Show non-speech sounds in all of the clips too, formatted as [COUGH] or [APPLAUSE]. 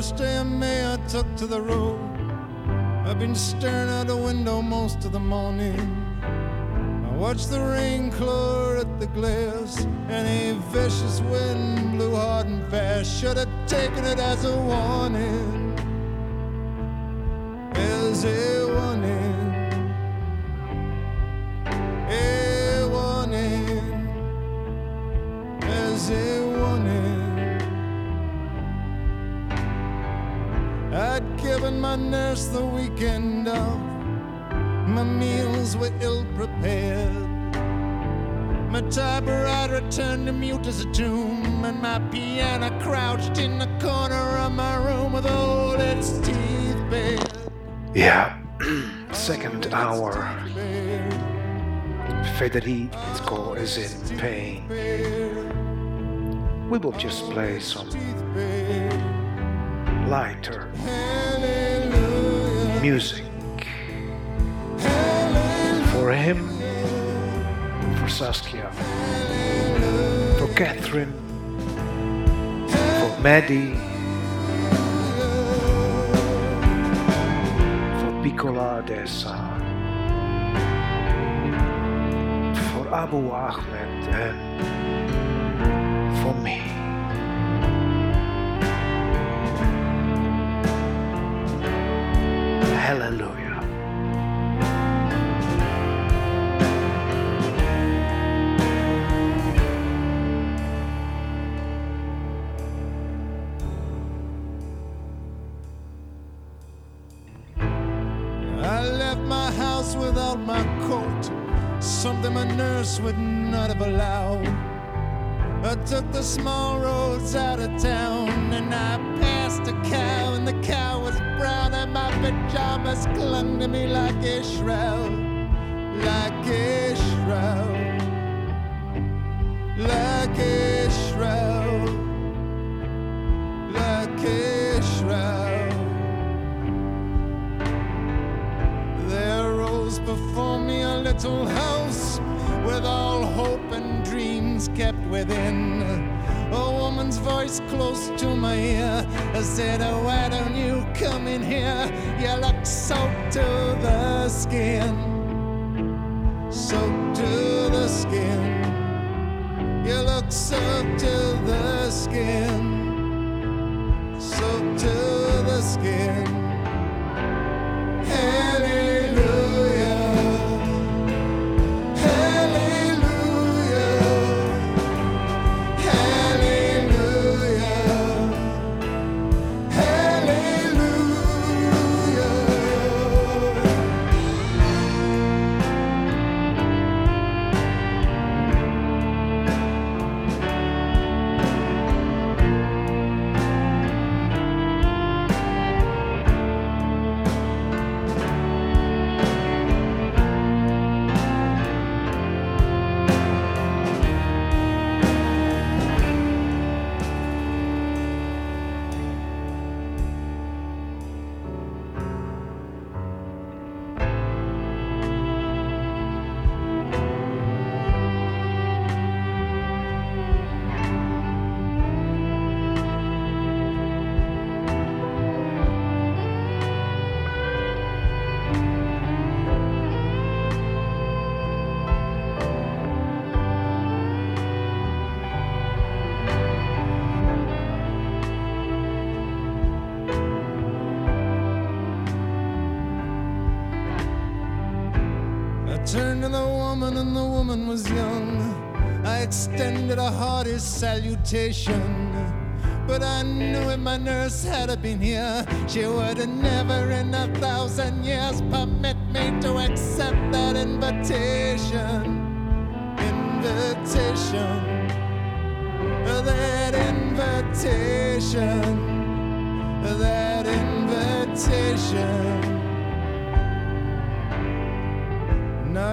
first day of May, I took to the road. I've been staring out the window most of the morning. I watched the rain claw at the glass, and a vicious wind blew hard and fast. Should have taken it as a warning. As a warning. My nurse the weekend off. My meals were ill prepared. My typewriter turned to mute as a tomb, and my piano crouched in the corner of my room with all its teeth bared. Yeah, [CLEARS THROAT] second hour. Federico is in pain. We will just play some lighter music for him, for Saskia, for Catherine, for Maddie, for Piccola Dessa, for Abu Ahmed, and for me. Hallelujah. I left my house without my coat, something my nurse would not have allowed. I took the small roads out of town and I passed a cow, and the cow my pajamas clung to me like a shroud, like a shroud, like a shroud, like a shroud. There rose before me a little house with all hope and dreams kept within. A woman's voice close to my ear I said, oh, Why don't you come in here? You look soaked to the skin. Soaked to the skin. You look soaked to the skin. Soaked to the skin. Turned to the woman, and the woman was young. I extended a hearty salutation. But I knew if my nurse had been here, she would have never in a thousand years permit me to accept that invitation. Invitation. That invitation. That invitation.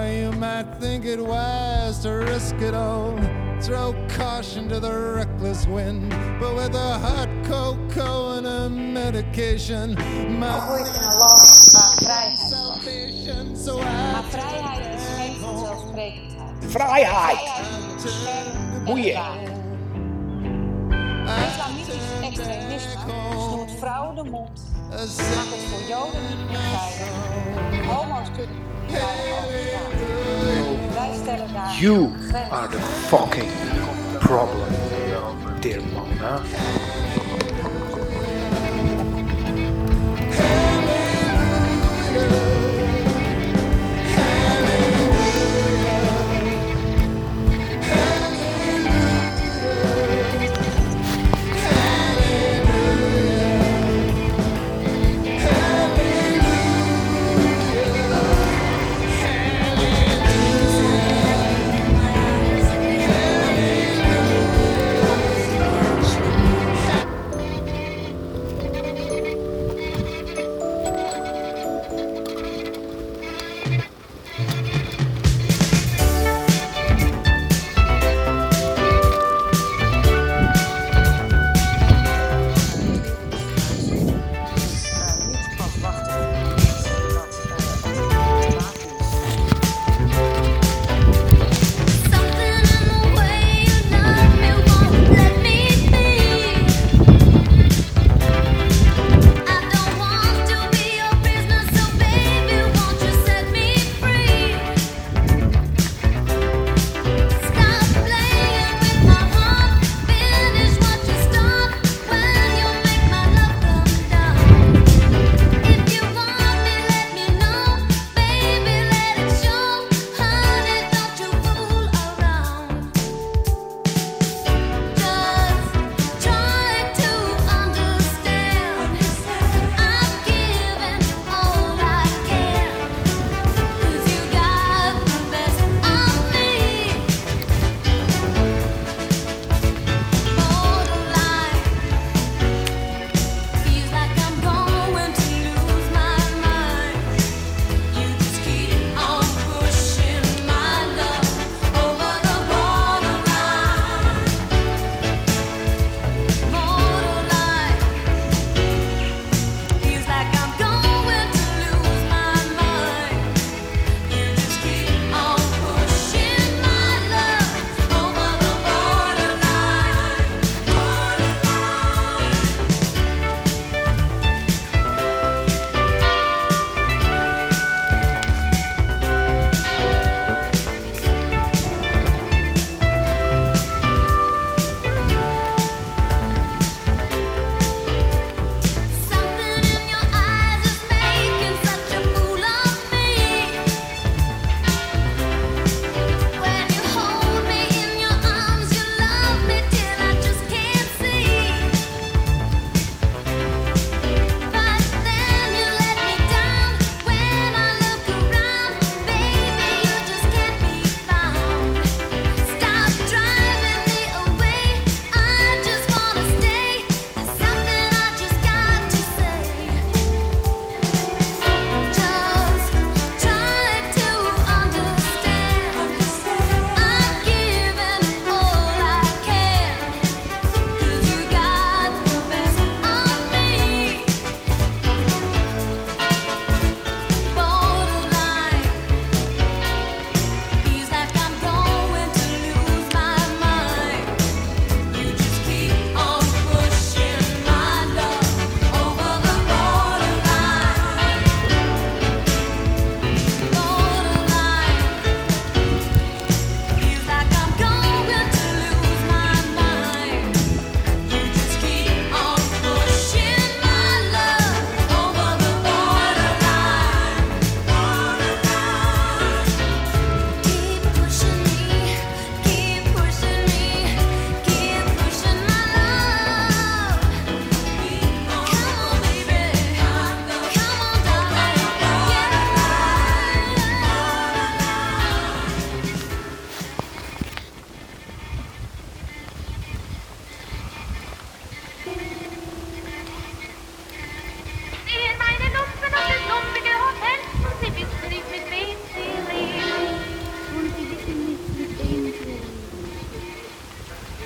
you might think it wise to risk it all. Throw caution to the reckless wind. But with a hot cocoa and a medication, my salvation. So I Vrijheid! Boeien! Islamistisch extremisme snoert vrouwen de mond, maakt het voor joden niet homo's kunnen you are the fucking problem, dear Mona.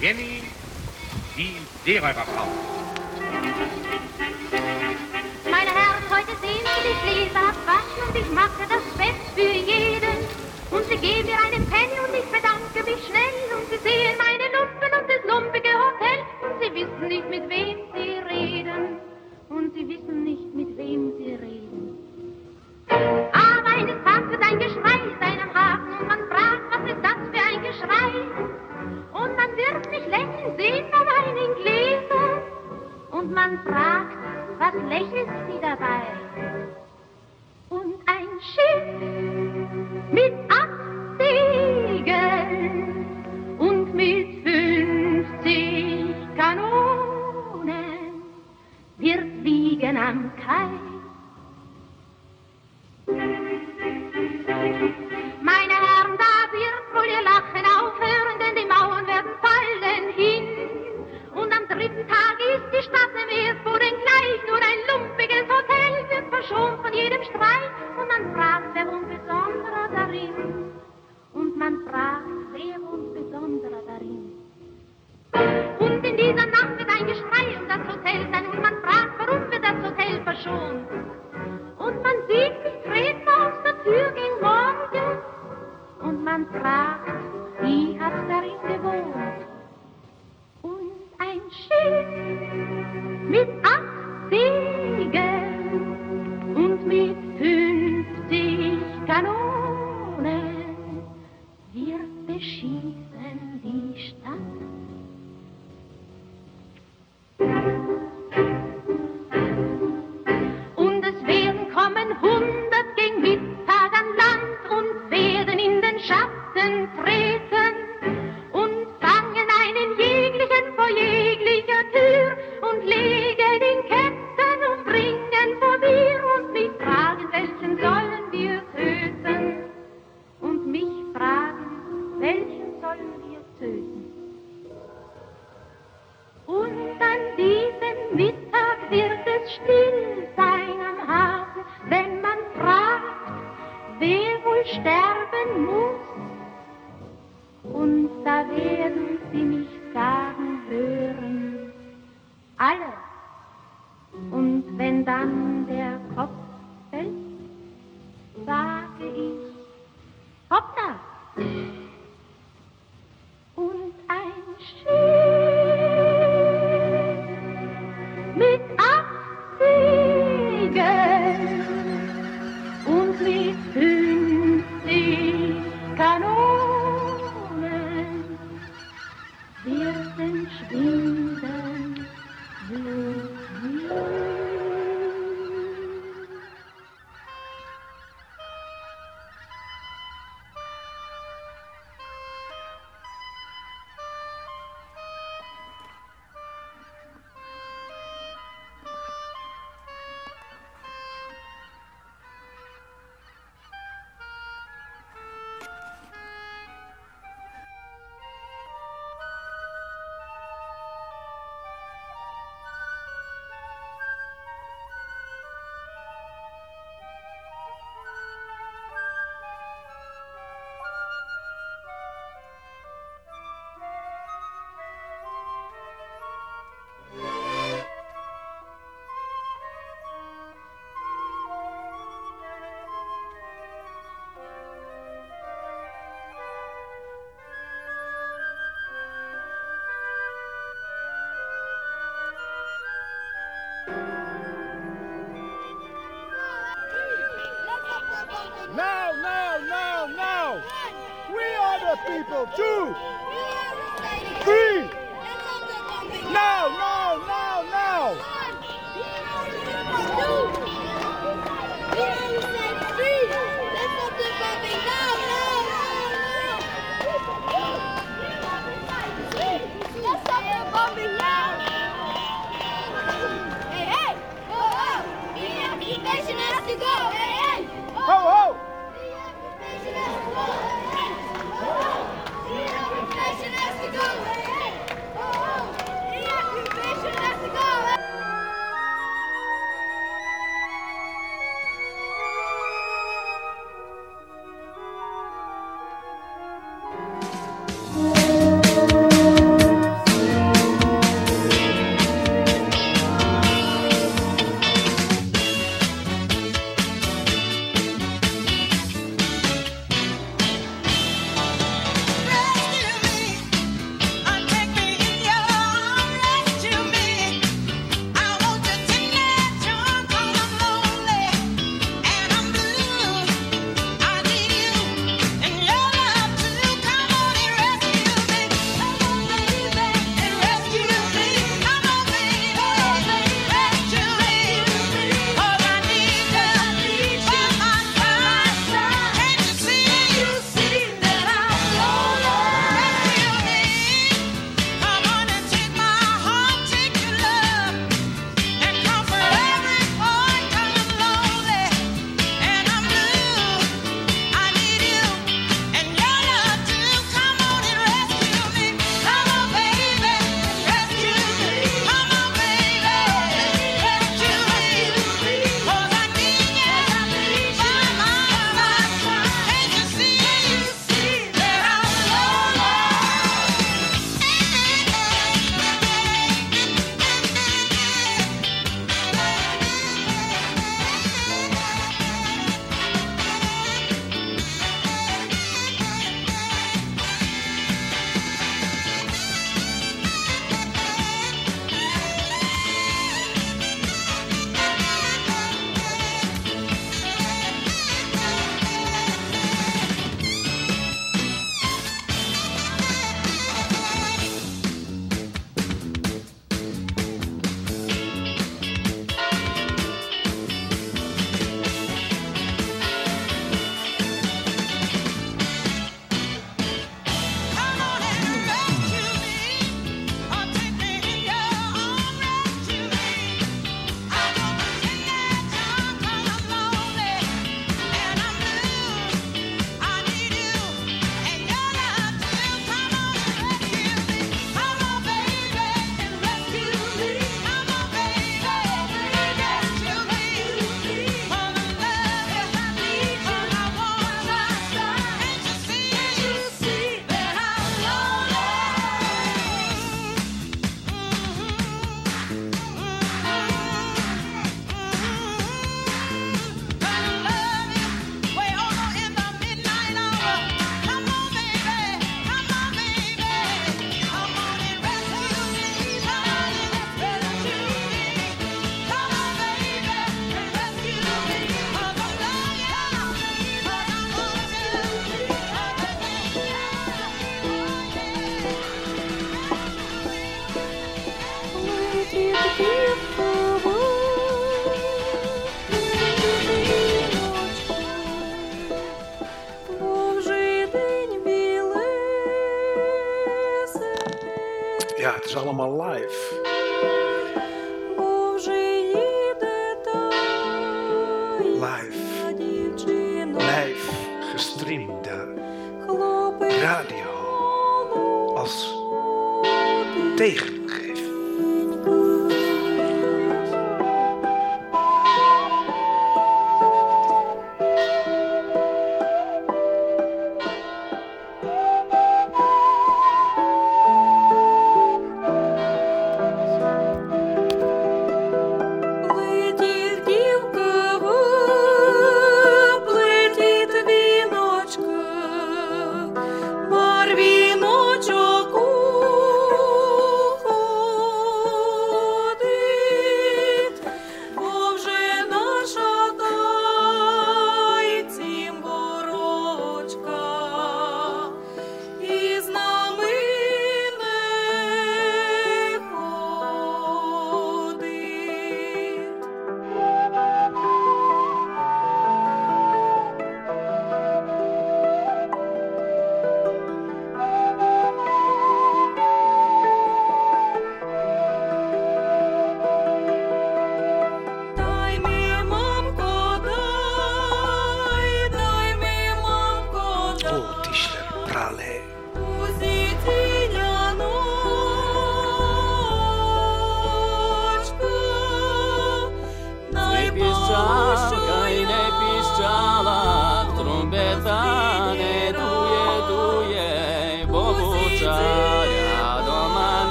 Jenny, die Seeräuberfrau. Meine Herren, heute sehen Sie, die lese, abwaschen und ich mache das Bett für jeden. Und sie geben mir ein werden Two,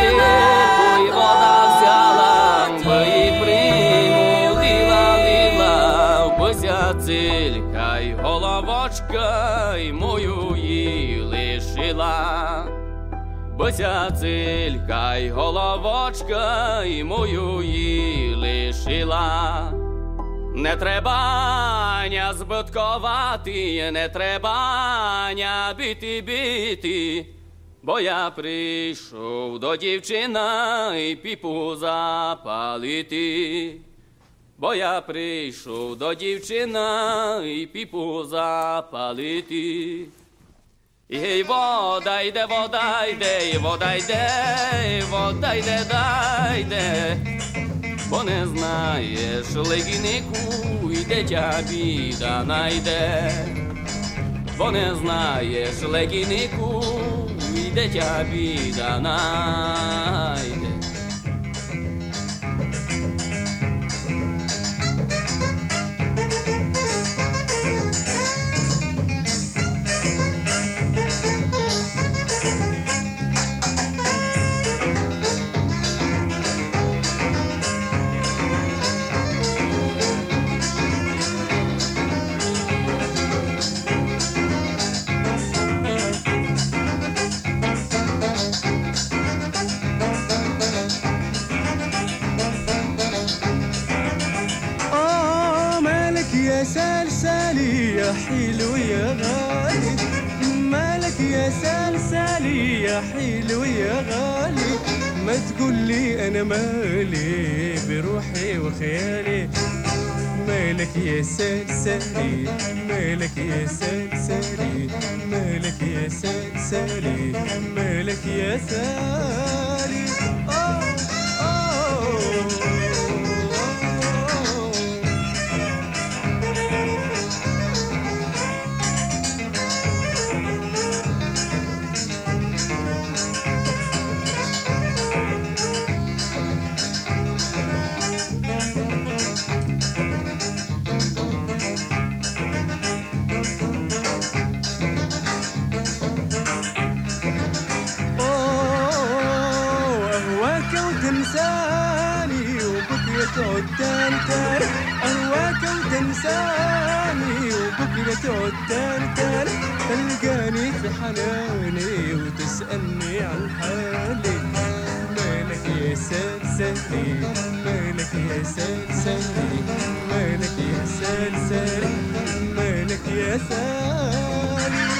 силу, і вона бося цілька й головочка, й мою її лишила. Бося цилька й головочка, і мою лишила. Не треба збиткувати, не треба бити, біти. бо я прийшов до дівчина і піпу запалити. Бо я прийшов до дівчина і піпу запалити. Ей, вода йде, вода йде, і вода йде, і вода йде, дайде. Бо не знаєш, легінику, і дитя біда найде. Бо не знаєш, легінику, de cabidana. Ay. حلو يا غالي. مالك يا سلسالي يا حلو يا غالي. ما تقول لي أنا مالي بروحي وخيالي. مالك يا سلسلي مالك يا سلسلي مالك يا سلسلي مالك يا سالي وتنساني وبكرة تعود تاني تاني تلقاني في حناني وتسألني عن حالي. مالك يا سلسلي؟ مالك يا سلسلي؟ مالك يا سلسلي؟ مالك يا سالي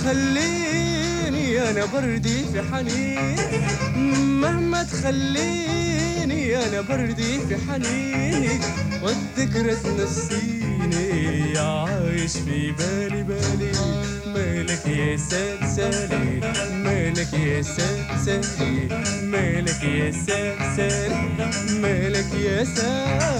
تخليني أنا بردي في حنين. مهما تخليني أنا بردي في حنيني. والذكرى تنسيني عايش في بالي بالي. مالك يا سلسلي مالك يا سلسلي مالك يا سلسلي مالك يا سالي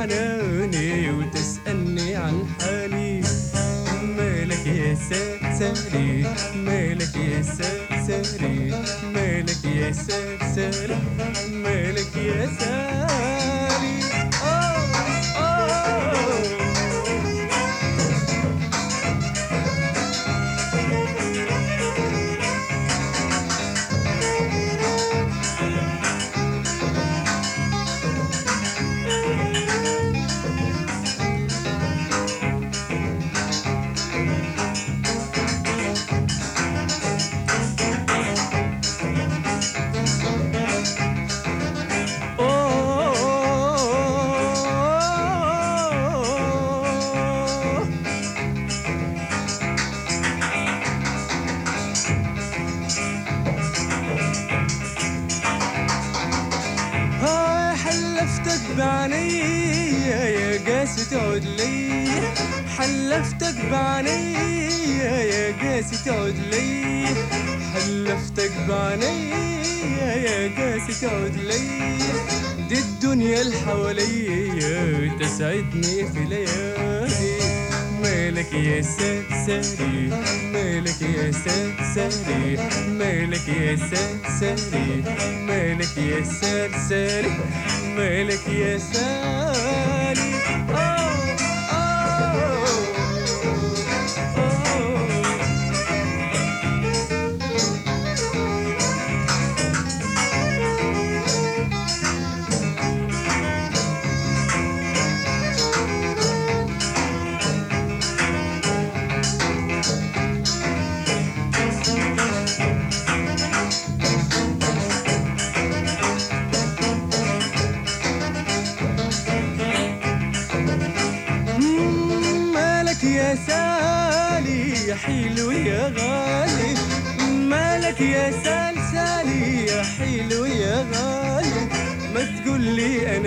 حناني وتسألني عن حالي. مالك يا سلسلي مالك يا سلسلي مالك يا سلسلي مالك يا سالي حلفتك بعنيا يا قاسي تعود لي. حلفتك بعنيا يا قاسي تعود لي. دي الدنيا اللي تسعدني في ليالي. مالك يا سلسلي مالك يا سلسلي مالك يا سلسلي مالك يا سلسلي مالك يا سالي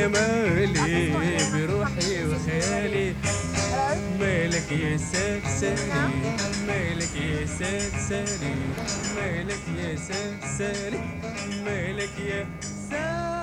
مالي بروحي وخيالي مالك يا سلسالي مالك يا سلسالي مالك يا سلسالي مالك يا سلسالي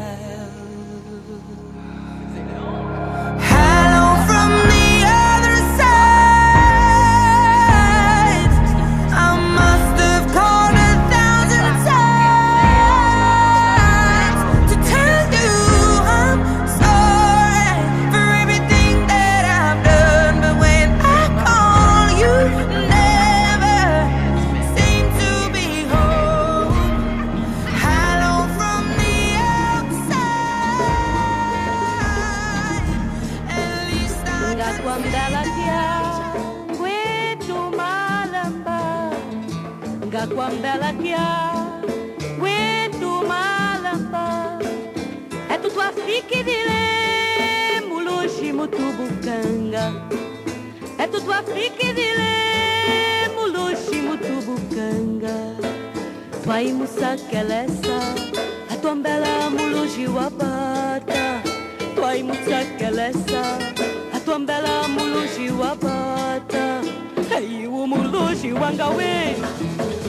bella quan bella che é. aguento malampa é tu tua assim fique de lemo l'ultimo tubo canga é tu tua assim fique de lemo l'ultimo tubo canga vai musa que lessa é a tua bella muluji wapata vai musa que lessa é a tua bella muluji wapata Hey, umuloshi wangawe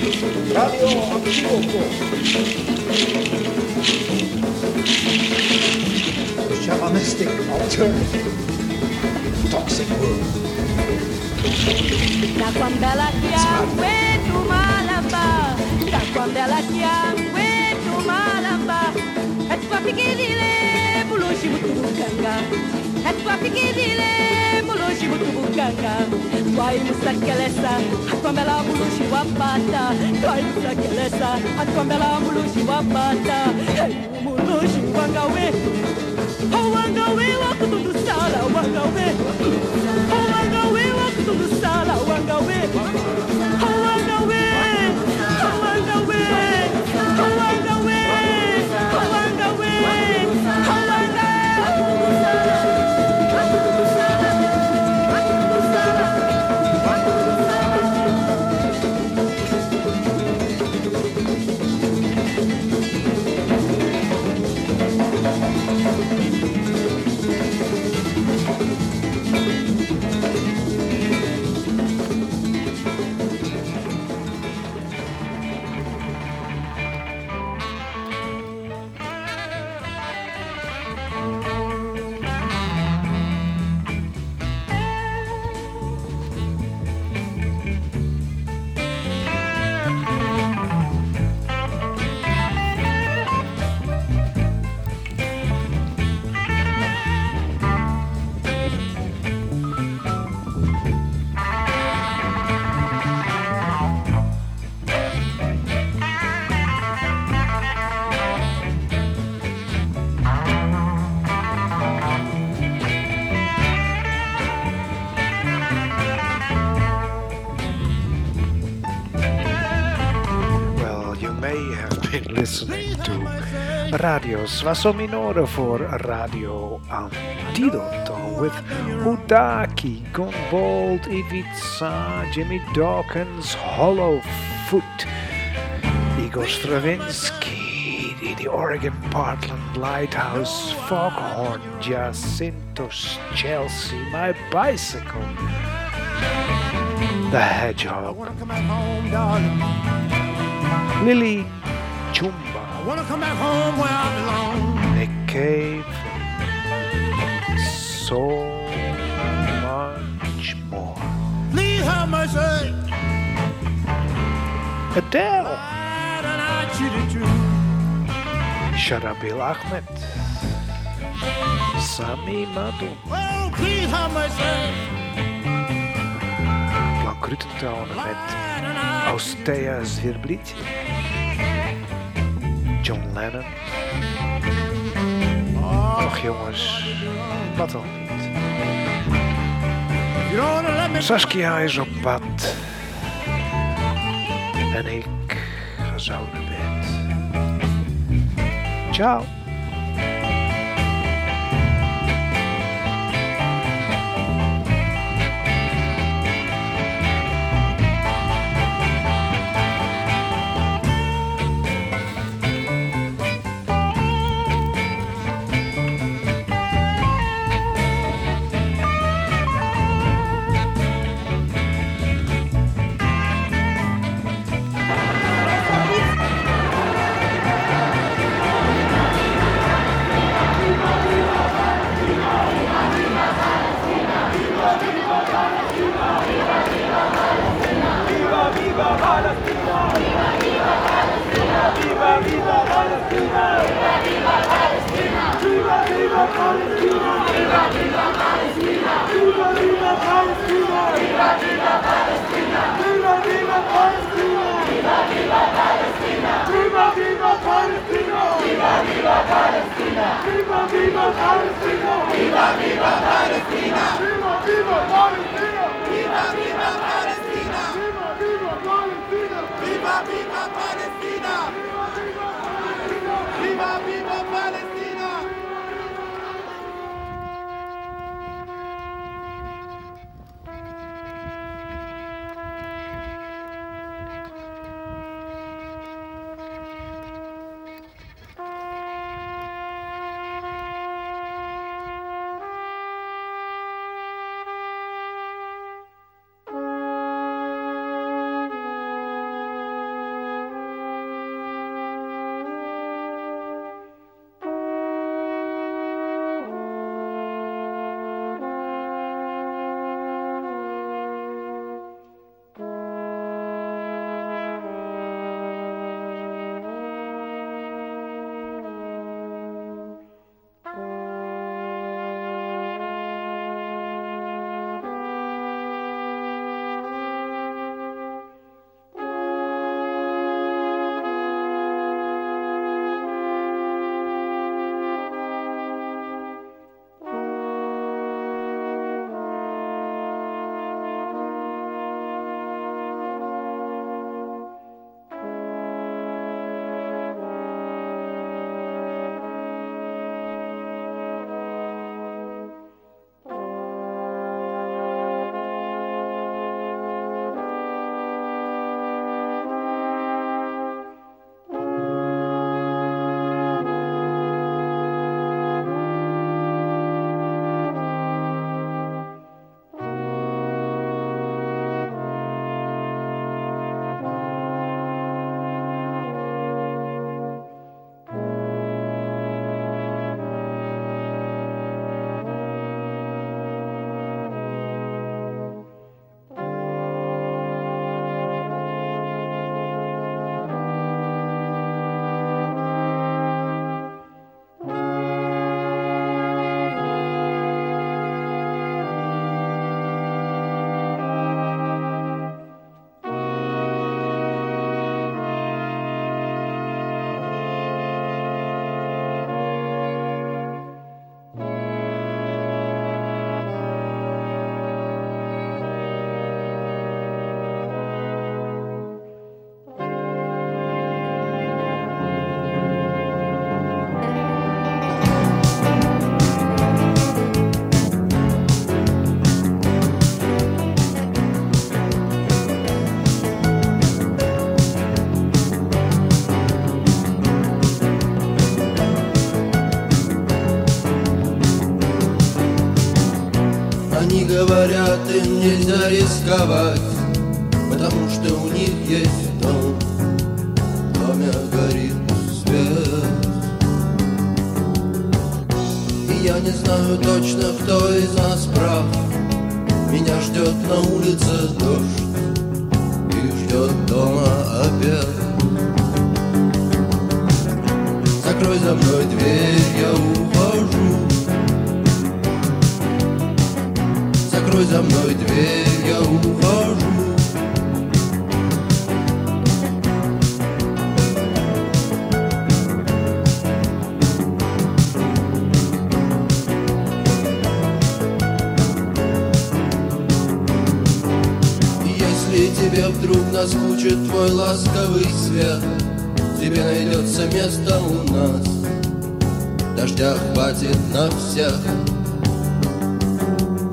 Radio. The shamanistic alternative. Toxic world. Ngakwambela kwetu malamba ngakwambela kwetu malamba etwafikilile mulushi mutubukanga etwafikilile mulushi mutubukanga twaimusakelesa atwambela mulushi wapata twaimusakelesa atwambela mulushi wapata Hey, mulushi wangawe Oh, wangawe wakutundusala wangawe Oh, wangawe wakutundusala Oh, wangawe Radio Svaso Minore for Radio Antidoto with Udaki, Gunvold, Ivica, Jimmy Dawkins, Hollow Foot, Igor Stravinsky, the Oregon Portland Lighthouse, Foghorn, Jacintos, Chelsea, My Bicycle, The Hedgehog, Lily Chumba, I wanna come back home where so much more. Please have mercy. Adele. Sharhabil Ahmed, Sami Madu, Oh, please have mercy. Blank Rutentonen met Austea Zvirblitje, John Lennon. Och jongens, wat al niet. Saskia is op pad. En ik ga zo naar bed. Ciao. Рисковать, потому что у них есть дом. Доме горит свет. И я не знаю точно, кто из нас прав. Меня ждет на улице твой ласковый свет, Тебе найдется место у нас, дождя хватит на всех.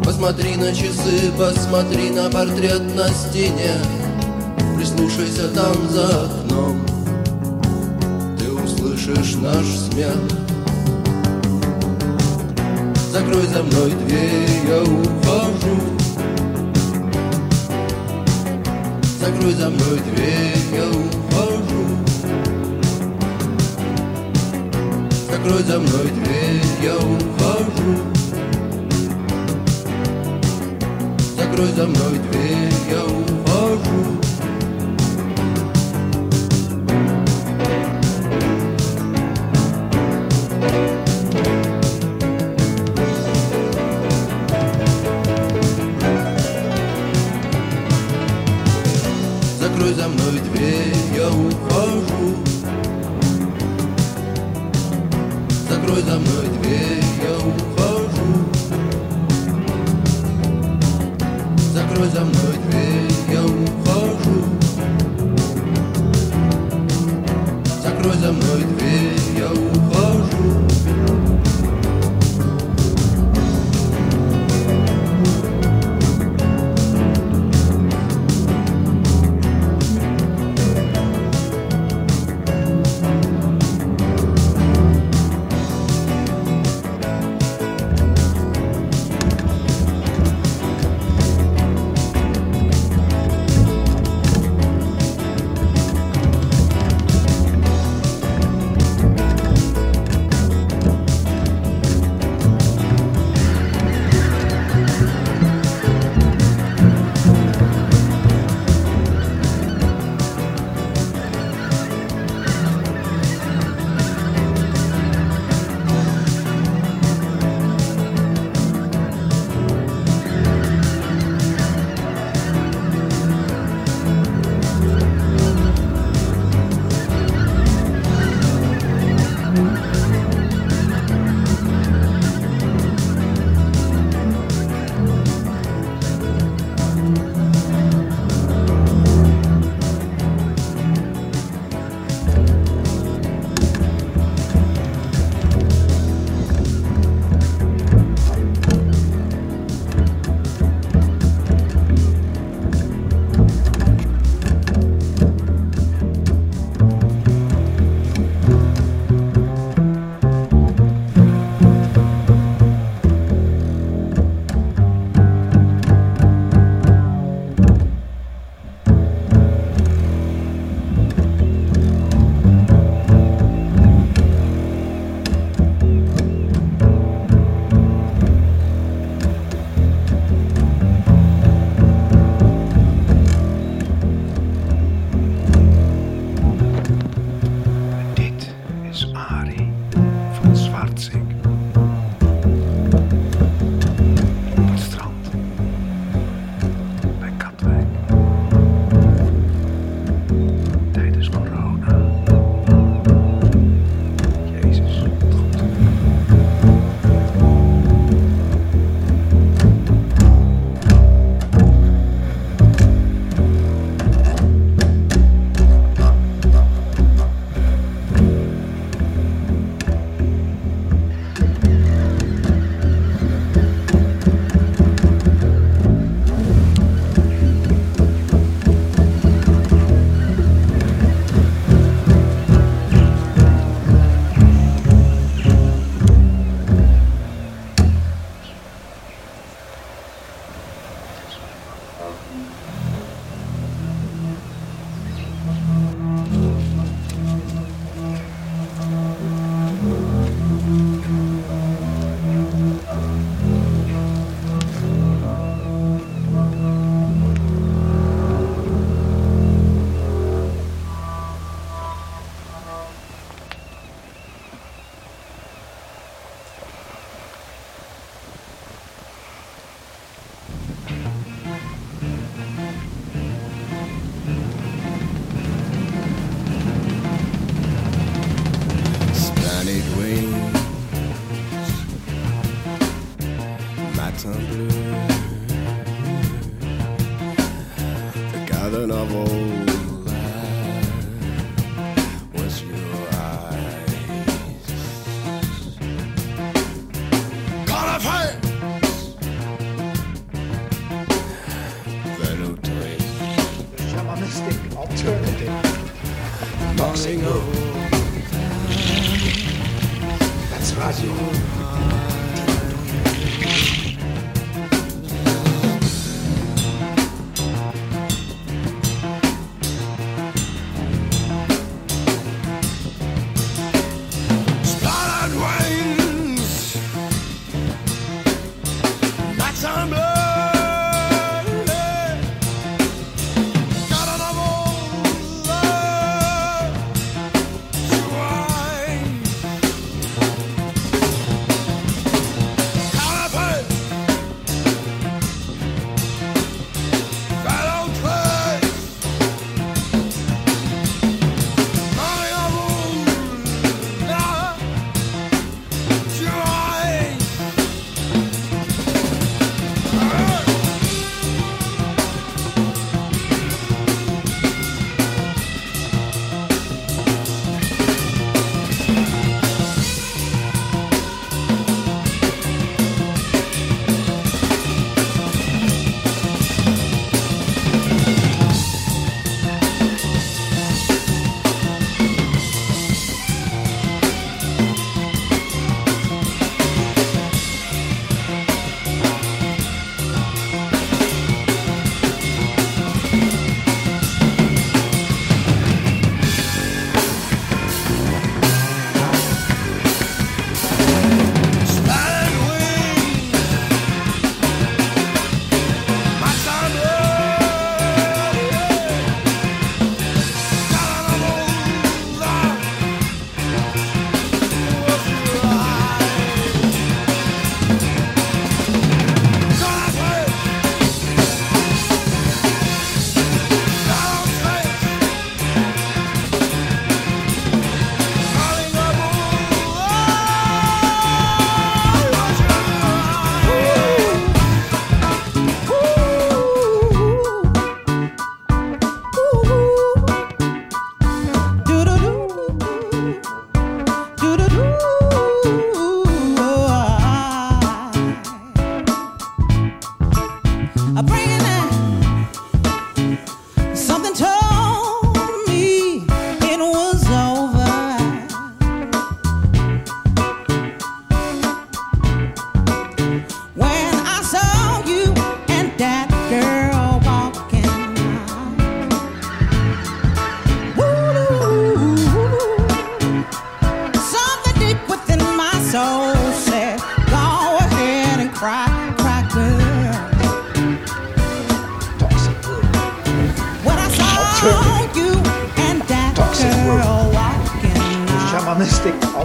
Посмотри на часы, посмотри на портрет на стене, Прислушайся там за окном, ты услышишь наш смех. Закрой за мной дверь, я ухожу. Закрой за мной дверь, я ухожу. Закрой за мной дверь, я ухожу. Закрой за мной дверь, я ухожу.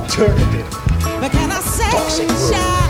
Alternative. but can I say,